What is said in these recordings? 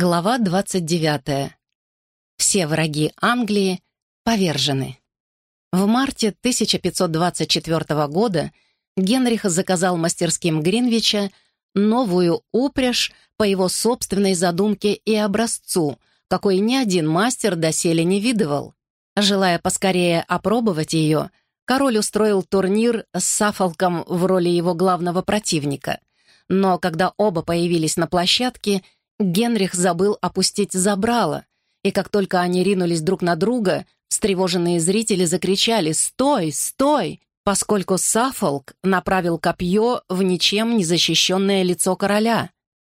Глава 29. Все враги Англии повержены. В марте 1524 года Генрих заказал мастерским Гринвича новую упряжь по его собственной задумке и образцу, какой ни один мастер доселе не видывал. Желая поскорее опробовать ее, король устроил турнир с Сафолком в роли его главного противника. Но когда оба появились на площадке, Генрих забыл опустить забрало, и как только они ринулись друг на друга, встревоженные зрители закричали «Стой! Стой!», поскольку Сафолк направил копье в ничем не защищенное лицо короля.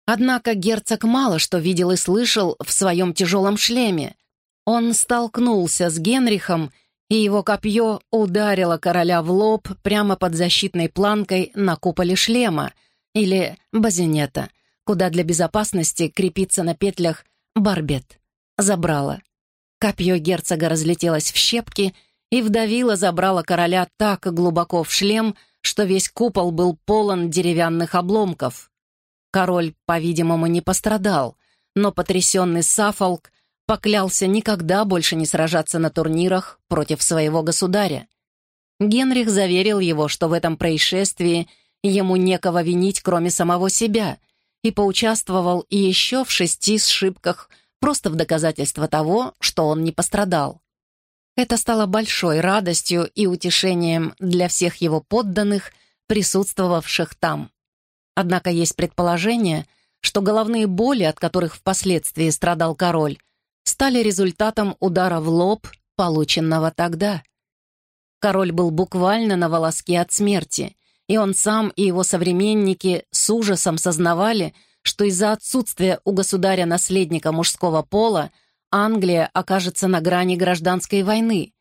Однако герцог мало что видел и слышал в своем тяжелом шлеме. Он столкнулся с Генрихом, и его копье ударило короля в лоб прямо под защитной планкой на куполе шлема, или базинета, куда для безопасности крепится на петлях барбет. Забрала. Копье герцога разлетелось в щепки и вдавило забрало короля так глубоко в шлем, что весь купол был полон деревянных обломков. Король, по-видимому, не пострадал, но потрясенный Сафолк поклялся никогда больше не сражаться на турнирах против своего государя. Генрих заверил его, что в этом происшествии ему некого винить, кроме самого себя, и поучаствовал еще в шести сшибках, просто в доказательство того, что он не пострадал. Это стало большой радостью и утешением для всех его подданных, присутствовавших там. Однако есть предположение, что головные боли, от которых впоследствии страдал король, стали результатом удара в лоб, полученного тогда. Король был буквально на волоске от смерти, и он сам и его современники с ужасом сознавали, что из-за отсутствия у государя наследника мужского пола Англия окажется на грани гражданской войны.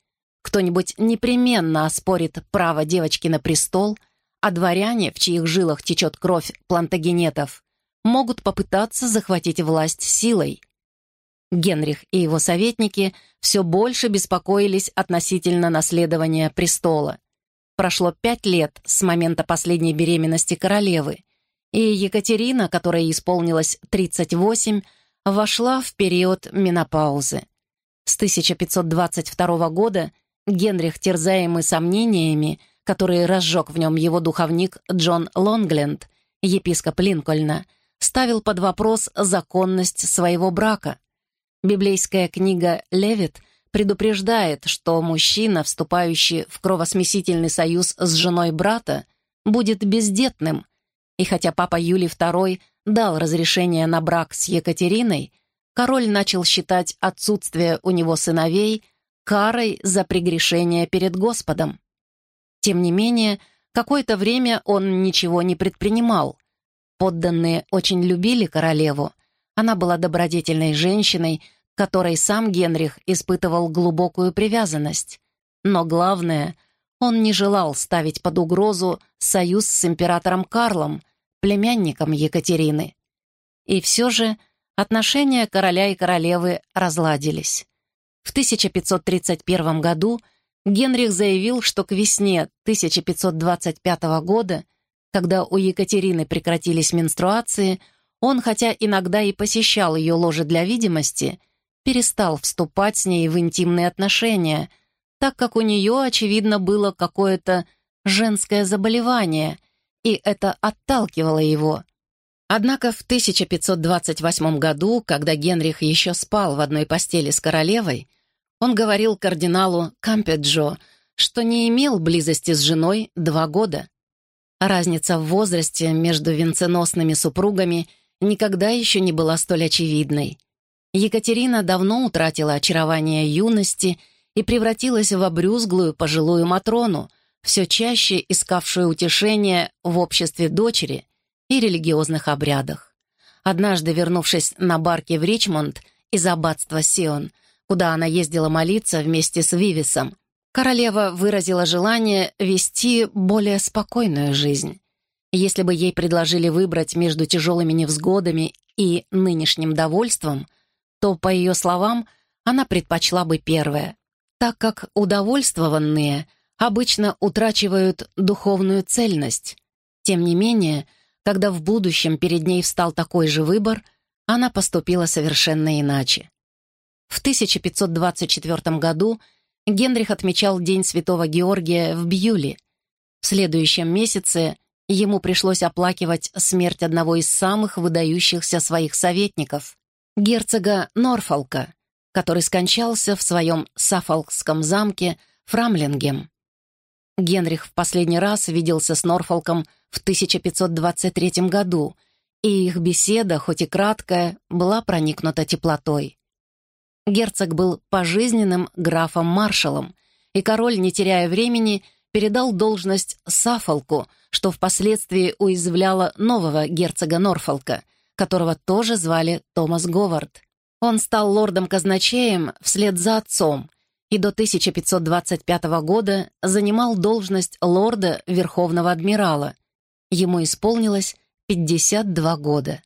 Кто-нибудь непременно оспорит право девочки на престол, а дворяне, в чьих жилах течет кровь плантагенетов, могут попытаться захватить власть силой. Генрих и его советники все больше беспокоились относительно наследования престола. Прошло пять лет с момента последней беременности королевы, и Екатерина, которой исполнилось 38, вошла в период менопаузы. С 1522 года Генрих, терзаемый сомнениями, которые разжег в нем его духовник Джон Лонгленд, епископ Линкольна, ставил под вопрос законность своего брака. Библейская книга «Левит» предупреждает, что мужчина, вступающий в кровосмесительный союз с женой брата, будет бездетным, и хотя папа Юлий II дал разрешение на брак с Екатериной, король начал считать отсутствие у него сыновей карой за прегрешение перед Господом. Тем не менее, какое-то время он ничего не предпринимал. Подданные очень любили королеву. Она была добродетельной женщиной, которой сам Генрих испытывал глубокую привязанность. Но главное, он не желал ставить под угрозу союз с императором Карлом, племянником Екатерины. И все же отношения короля и королевы разладились. В 1531 году Генрих заявил, что к весне 1525 года, когда у Екатерины прекратились менструации, он, хотя иногда и посещал ее ложе для видимости, перестал вступать с ней в интимные отношения, так как у нее, очевидно, было какое-то женское заболевание, и это отталкивало его. Однако в 1528 году, когда Генрих еще спал в одной постели с королевой, он говорил кардиналу Кампеджо, что не имел близости с женой два года. Разница в возрасте между венценосными супругами никогда еще не была столь очевидной. Екатерина давно утратила очарование юности и превратилась в обрюзглую пожилую Матрону, все чаще искавшую утешение в обществе дочери и религиозных обрядах. Однажды, вернувшись на барке в Ричмонд из аббатства Сион, куда она ездила молиться вместе с Вивисом, королева выразила желание вести более спокойную жизнь. Если бы ей предложили выбрать между тяжелыми невзгодами и нынешним довольством, то, по ее словам, она предпочла бы первое, так как удовольствованные обычно утрачивают духовную цельность. Тем не менее, когда в будущем перед ней встал такой же выбор, она поступила совершенно иначе. В 1524 году Генрих отмечал День Святого Георгия в Бьюли. В следующем месяце ему пришлось оплакивать смерть одного из самых выдающихся своих советников, герцога Норфолка, который скончался в своем Саффолкском замке Фрамлингем. Генрих в последний раз виделся с Норфолком в 1523 году, и их беседа, хоть и краткая, была проникнута теплотой. Герцог был пожизненным графом-маршалом, и король, не теряя времени, передал должность Сафолку, что впоследствии уязвляло нового герцога Норфолка, которого тоже звали Томас Говард. Он стал лордом-казначеем вслед за отцом и до 1525 года занимал должность лорда Верховного Адмирала. Ему исполнилось 52 года.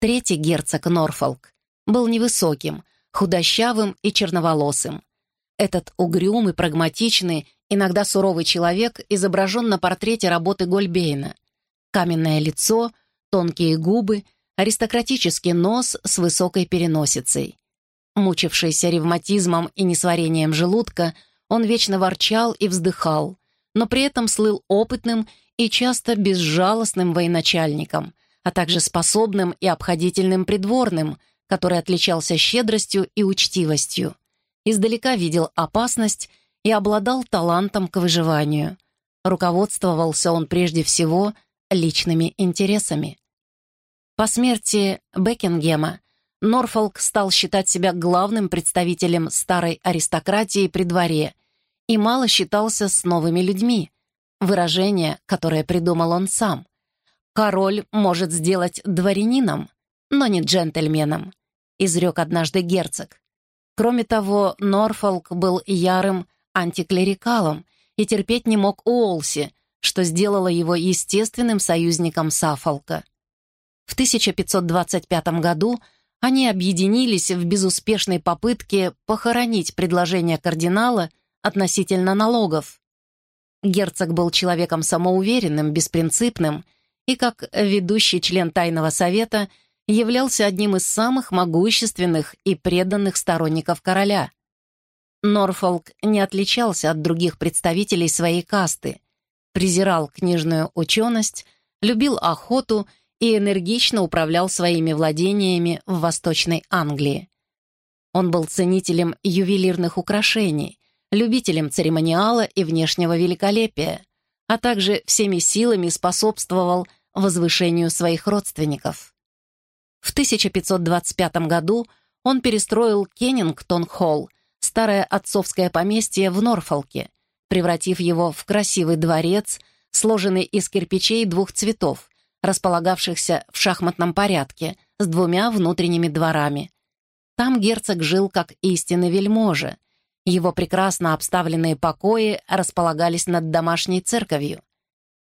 Третий герцог Норфолк был невысоким, худощавым и черноволосым. Этот угрюмый, прагматичный, иногда суровый человек изображен на портрете работы Гольбейна. Каменное лицо, тонкие губы, аристократический нос с высокой переносицей. Мучившийся ревматизмом и несварением желудка, он вечно ворчал и вздыхал, но при этом слыл опытным и часто безжалостным военачальником, а также способным и обходительным придворным, который отличался щедростью и учтивостью. Издалека видел опасность и обладал талантом к выживанию. Руководствовался он прежде всего личными интересами. По смерти Бекингема Норфолк стал считать себя главным представителем старой аристократии при дворе и мало считался с новыми людьми, выражение, которое придумал он сам. «Король может сделать дворянином, но не джентльменом», изрек однажды герцог. Кроме того, Норфолк был ярым антиклерикалом и терпеть не мог Уолси, что сделало его естественным союзником Сафолка. В 1525 году они объединились в безуспешной попытке похоронить предложение кардинала относительно налогов. Герцог был человеком самоуверенным, беспринципным и, как ведущий член Тайного Совета, являлся одним из самых могущественных и преданных сторонников короля. Норфолк не отличался от других представителей своей касты, презирал книжную ученость, любил охоту и энергично управлял своими владениями в Восточной Англии. Он был ценителем ювелирных украшений, любителем церемониала и внешнего великолепия, а также всеми силами способствовал возвышению своих родственников. В 1525 году он перестроил Кеннингтон-холл, старое отцовское поместье в Норфолке, превратив его в красивый дворец, сложенный из кирпичей двух цветов, располагавшихся в шахматном порядке, с двумя внутренними дворами. Там герцог жил как истинный вельможа. Его прекрасно обставленные покои располагались над домашней церковью.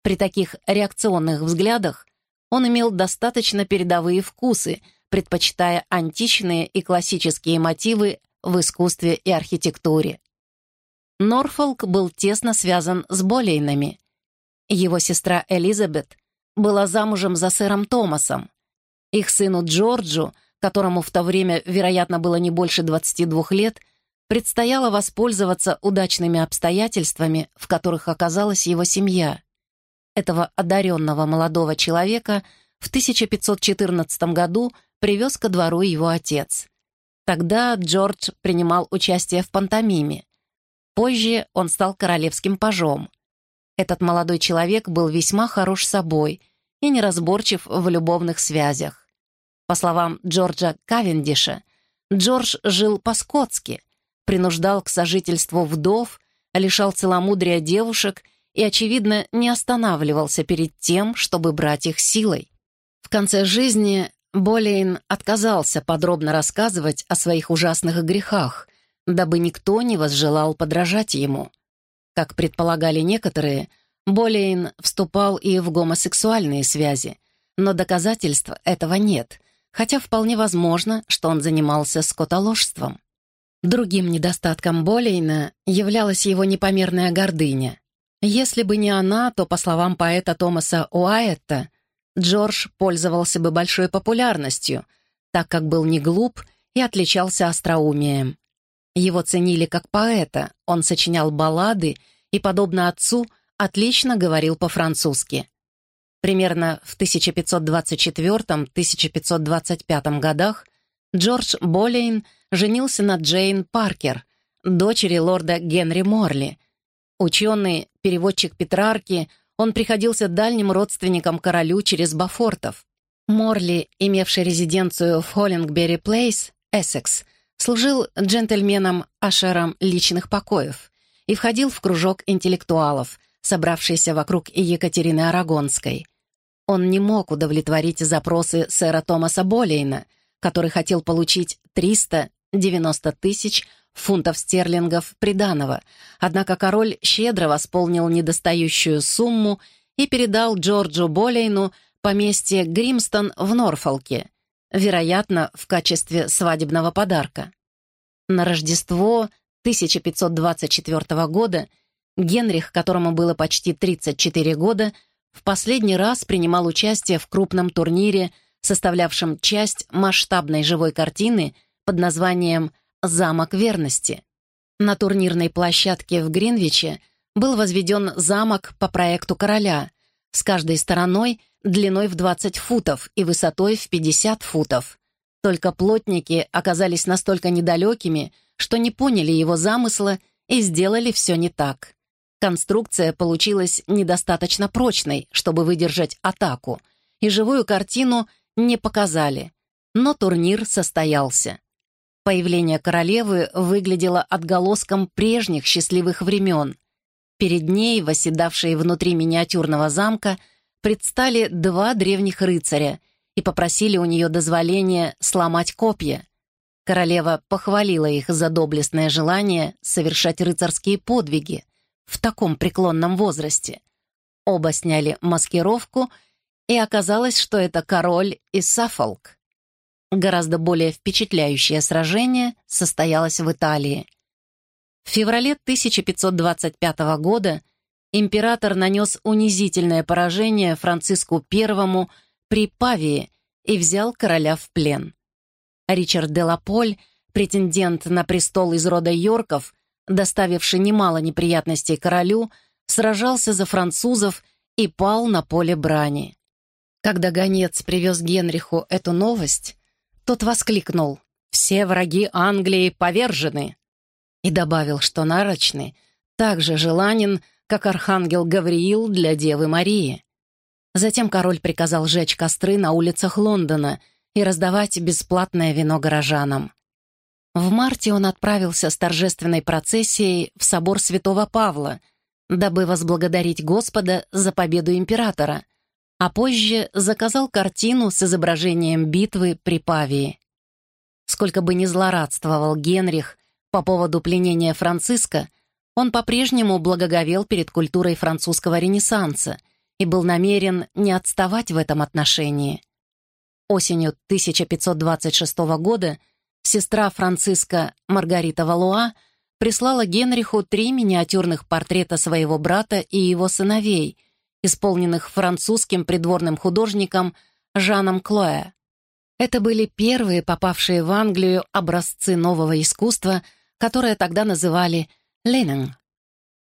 При таких реакционных взглядах он имел достаточно передовые вкусы, предпочитая античные и классические мотивы в искусстве и архитектуре. Норфолк был тесно связан с Болейнами. Его сестра Элизабет была замужем за сэром Томасом. Их сыну Джорджу, которому в то время, вероятно, было не больше 22 лет, предстояло воспользоваться удачными обстоятельствами, в которых оказалась его семья. Этого одаренного молодого человека в 1514 году привез ко двору его отец. Тогда Джордж принимал участие в пантомиме. Позже он стал королевским пажом. Этот молодой человек был весьма хорош собой и неразборчив в любовных связях. По словам Джорджа Кавендиша, Джордж жил по-скотски, принуждал к сожительству вдов, лишал целомудрия девушек и, очевидно, не останавливался перед тем, чтобы брать их силой. В конце жизни Болейн отказался подробно рассказывать о своих ужасных грехах, дабы никто не возжелал подражать ему. Как предполагали некоторые, Болейн вступал и в гомосексуальные связи, но доказательств этого нет, хотя вполне возможно, что он занимался скотоложством. Другим недостатком Болейна являлась его непомерная гордыня. Если бы не она, то, по словам поэта Томаса Уайетта, Джордж пользовался бы большой популярностью, так как был не глуп и отличался остроумием. Его ценили как поэта, он сочинял баллады и, подобно отцу, отлично говорил по-французски. Примерно в 1524-1525 годах Джордж Болейн женился на Джейн Паркер, дочери лорда Генри Морли. Ученый, переводчик Петрарки, он приходился дальним родственником королю через Бафортов. Морли, имевший резиденцию в Холлингбери Плейс, Эссекс, служил джентльменом-ашером личных покоев и входил в кружок интеллектуалов, собравшийся вокруг Екатерины Арагонской. Он не мог удовлетворить запросы сэра Томаса Болейна, который хотел получить 390 тысяч фунтов стерлингов приданого, однако король щедро восполнил недостающую сумму и передал Джорджу Болейну поместье Гримстон в Норфолке, вероятно, в качестве свадебного подарка. На Рождество 1524 года Генрих, которому было почти 34 года, в последний раз принимал участие в крупном турнире, составлявшем часть масштабной живой картины под названием «Замок верности». На турнирной площадке в Гринвиче был возведен замок по проекту короля, с каждой стороной длиной в 20 футов и высотой в 50 футов. Только плотники оказались настолько недалекими, что не поняли его замысла и сделали все не так. Конструкция получилась недостаточно прочной, чтобы выдержать атаку, и живую картину не показали. Но турнир состоялся. Появление королевы выглядело отголоском прежних счастливых времен. Перед ней, восседавшие внутри миниатюрного замка, предстали два древних рыцаря и попросили у нее дозволения сломать копья. Королева похвалила их за доблестное желание совершать рыцарские подвиги в таком преклонном возрасте. Оба сняли маскировку, и оказалось, что это король и Саффолк. Гораздо более впечатляющее сражение состоялось в Италии. В феврале 1525 года император нанес унизительное поражение Франциску I при Павии и взял короля в плен. Ричард де Лаполь, претендент на престол из рода Йорков, доставивший немало неприятностей королю, сражался за французов и пал на поле брани. Когда гонец привез Генриху эту новость, тот воскликнул «Все враги Англии повержены!» и добавил, что нарочный так же желанен, как архангел Гавриил для Девы Марии. Затем король приказал жечь костры на улицах Лондона и раздавать бесплатное вино горожанам. В марте он отправился с торжественной процессией в собор святого Павла, дабы возблагодарить Господа за победу императора, а позже заказал картину с изображением битвы при Павии. Сколько бы ни злорадствовал Генрих по поводу пленения Франциска, он по-прежнему благоговел перед культурой французского ренессанса и был намерен не отставать в этом отношении. Осенью 1526 года Сестра Франциска Маргарита Валуа прислала Генриху три миниатюрных портрета своего брата и его сыновей, исполненных французским придворным художником Жаном Клоэ. Это были первые попавшие в Англию образцы нового искусства, которое тогда называли «ленинг».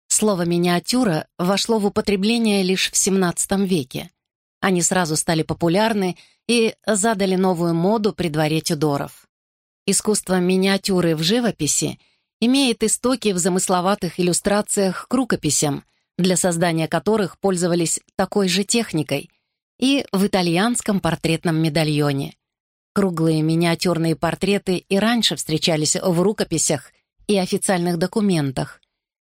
Слово «миниатюра» вошло в употребление лишь в XVII веке. Они сразу стали популярны и задали новую моду при дворе Тюдоров. Искусство миниатюры в живописи имеет истоки в замысловатых иллюстрациях к рукописям, для создания которых пользовались такой же техникой, и в итальянском портретном медальоне. Круглые миниатюрные портреты и раньше встречались в рукописях и официальных документах,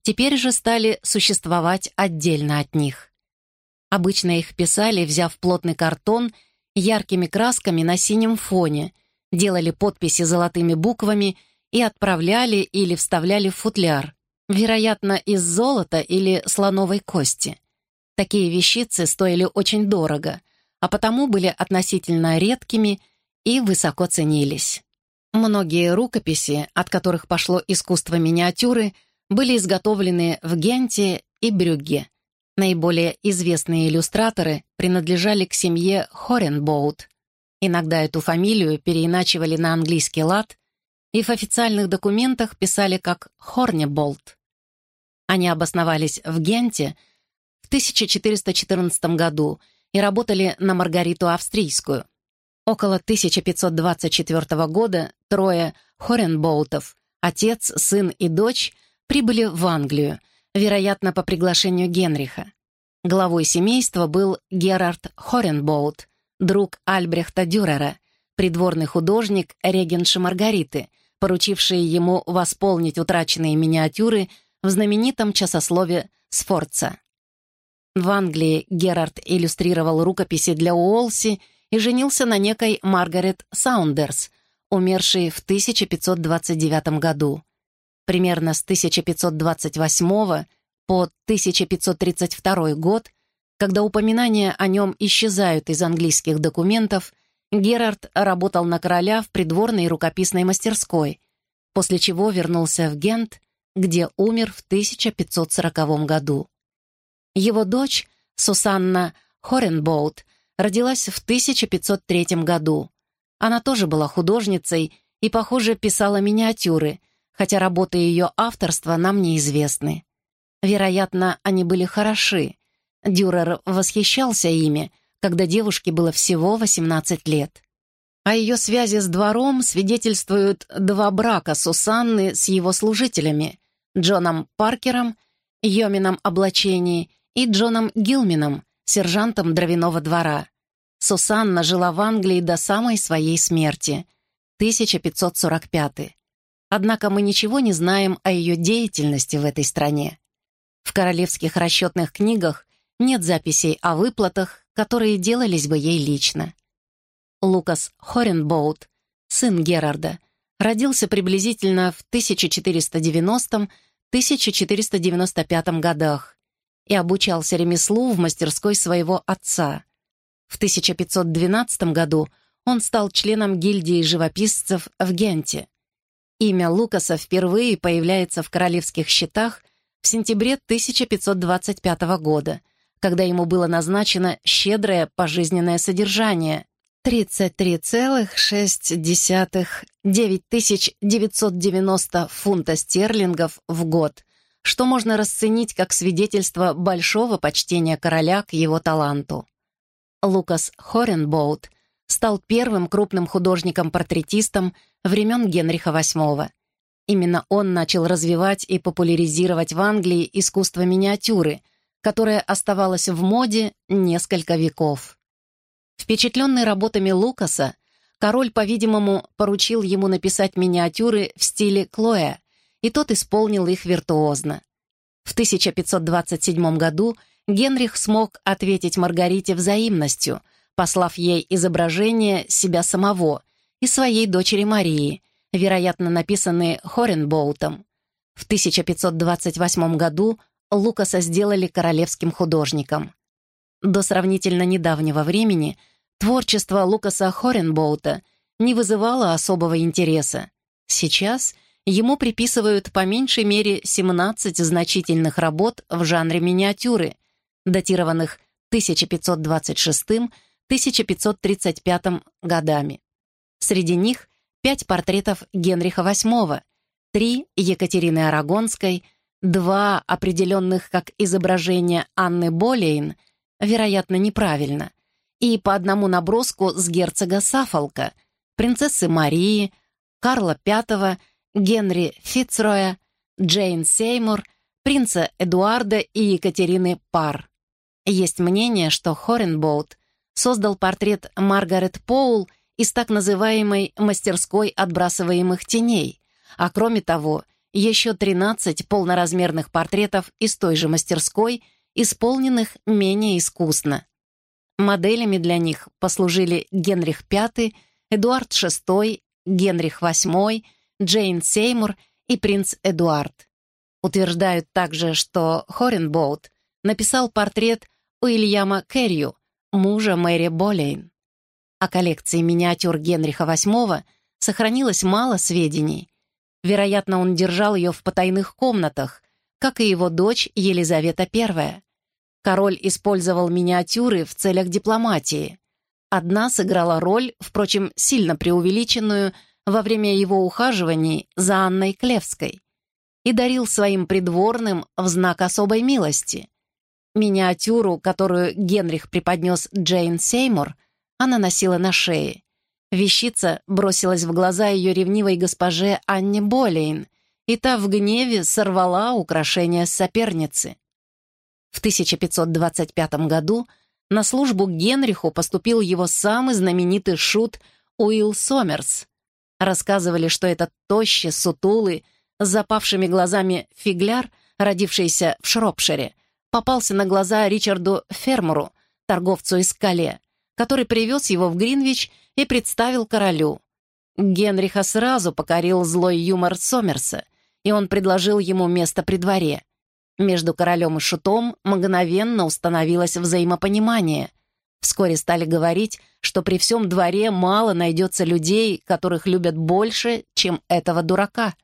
теперь же стали существовать отдельно от них. Обычно их писали, взяв плотный картон яркими красками на синем фоне — делали подписи золотыми буквами и отправляли или вставляли в футляр, вероятно, из золота или слоновой кости. Такие вещицы стоили очень дорого, а потому были относительно редкими и высоко ценились. Многие рукописи, от которых пошло искусство миниатюры, были изготовлены в Генте и Брюгге. Наиболее известные иллюстраторы принадлежали к семье Хоренбоут, Иногда эту фамилию переиначивали на английский лад и в официальных документах писали как Хорнеболт. Они обосновались в Генте в 1414 году и работали на Маргариту Австрийскую. Около 1524 года трое Хоренбоутов, отец, сын и дочь, прибыли в Англию, вероятно, по приглашению Генриха. Главой семейства был Герард Хоренбоут, друг Альбрехта Дюрера, придворный художник регенши Маргариты, поручивший ему восполнить утраченные миниатюры в знаменитом часослове «Сфорца». В Англии Герард иллюстрировал рукописи для Уолси и женился на некой Маргарет Саундерс, умершей в 1529 году. Примерно с 1528 по 1532 год, когда упоминания о нем исчезают из английских документов, Герард работал на короля в придворной рукописной мастерской, после чего вернулся в Гент, где умер в 1540 году. Его дочь, Сусанна Хоренбоут, родилась в 1503 году. Она тоже была художницей и, похоже, писала миниатюры, хотя работы ее авторства нам неизвестны. Вероятно, они были хороши. Дюрер восхищался ими, когда девушке было всего 18 лет. О ее связи с двором свидетельствуют два брака Сусанны с его служителями — Джоном Паркером, Йомином облачении, и Джоном Гилмином, сержантом дровяного двора. Сусанна жила в Англии до самой своей смерти, 1545 Однако мы ничего не знаем о ее деятельности в этой стране. В королевских расчетных книгах нет записей о выплатах, которые делались бы ей лично. Лукас Хоренбоут, сын Герарда, родился приблизительно в 1490-1495 годах и обучался ремеслу в мастерской своего отца. В 1512 году он стал членом гильдии живописцев в Генте. Имя Лукаса впервые появляется в королевских счетах в сентябре 1525 года, когда ему было назначено щедрое пожизненное содержание 33,6 9990 фунта стерлингов в год, что можно расценить как свидетельство большого почтения короля к его таланту. Лукас Хоренбоут стал первым крупным художником-портретистом времен Генриха VIII. Именно он начал развивать и популяризировать в Англии искусство миниатюры, которое оставалось в моде несколько веков. Впечатленный работами Лукаса, король, по-видимому, поручил ему написать миниатюры в стиле Клоя, и тот исполнил их виртуозно. В 1527 году Генрих смог ответить Маргарите взаимностью — послав ей изображение себя самого и своей дочери Марии, вероятно, написанные Хоренбоутом. В 1528 году Лукаса сделали королевским художником. До сравнительно недавнего времени творчество Лукаса Хоренбоута не вызывало особого интереса. Сейчас ему приписывают по меньшей мере 17 значительных работ в жанре миниатюры, датированных 1526 1535 годами. Среди них пять портретов Генриха VIII, три Екатерины Арагонской, два определенных как изображения Анны Болейн, вероятно, неправильно, и по одному наброску с герцога Сафолка, принцессы Марии, Карла V, Генри Фицроя, Джейн Сеймур, принца Эдуарда и Екатерины Пар. Есть мнение, что Хоренбоут создал портрет Маргарет Поул из так называемой «мастерской отбрасываемых теней», а кроме того, еще 13 полноразмерных портретов из той же мастерской, исполненных менее искусно. Моделями для них послужили Генрих V, Эдуард VI, Генрих VIII, Джейн Сеймур и принц Эдуард. Утверждают также, что Хоренбоут написал портрет Уильяма Керрию, мужа Мэри Болейн. О коллекции миниатюр Генриха VIII сохранилось мало сведений. Вероятно, он держал ее в потайных комнатах, как и его дочь Елизавета I. Король использовал миниатюры в целях дипломатии. Одна сыграла роль, впрочем, сильно преувеличенную, во время его ухаживаний за Анной Клевской и дарил своим придворным в знак особой милости. Миниатюру, которую Генрих преподнес Джейн Сеймур, она носила на шее. Вещица бросилась в глаза ее ревнивой госпоже Анне Болейн, и та в гневе сорвала украшение соперницы. В 1525 году на службу Генриху поступил его самый знаменитый шут Уилл Сомерс. Рассказывали, что этот тощий, сутулый, с запавшими глазами фигляр, родившийся в Шропшире, попался на глаза Ричарду Фермеру, торговцу из Кале, который привез его в Гринвич и представил королю. Генриха сразу покорил злой юмор Сомерса, и он предложил ему место при дворе. Между королем и шутом мгновенно установилось взаимопонимание. Вскоре стали говорить, что при всем дворе мало найдется людей, которых любят больше, чем этого дурака.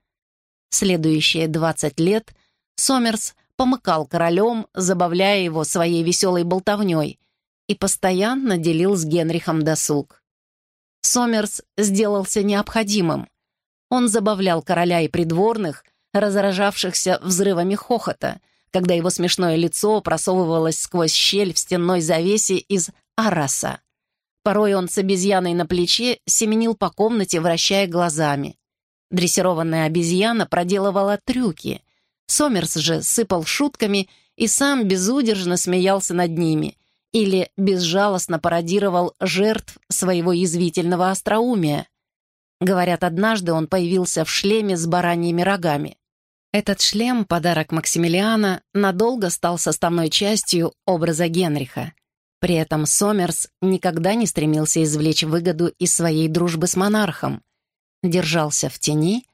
Следующие 20 лет Сомерс помыкал королем, забавляя его своей веселой болтовней, и постоянно делил с Генрихом досуг. Сомерс сделался необходимым. Он забавлял короля и придворных, разражавшихся взрывами хохота, когда его смешное лицо просовывалось сквозь щель в стенной завесе из араса. Порой он с обезьяной на плече семенил по комнате, вращая глазами. Дрессированная обезьяна проделывала трюки. Сомерс же сыпал шутками и сам безудержно смеялся над ними или безжалостно пародировал жертв своего язвительного остроумия. Говорят, однажды он появился в шлеме с бараньими рогами. Этот шлем, подарок Максимилиана, надолго стал составной частью образа Генриха. При этом Сомерс никогда не стремился извлечь выгоду из своей дружбы с монархом, держался в тени,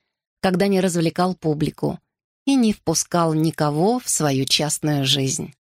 когда не развлекал публику и не впускал никого в свою частную жизнь.